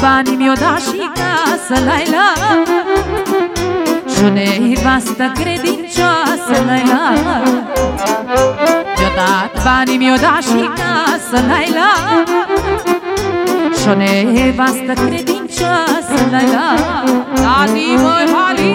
Banii mi-o da și casă, la-la Și o nevastă credincioasă, la-la Mi-o dat banii, mi-o da și casă, la-la Și o nevastă credincioasă, la-la Tati, măi, Mali!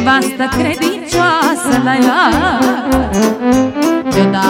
nevastă credincioasă, la la De-o dat bani, o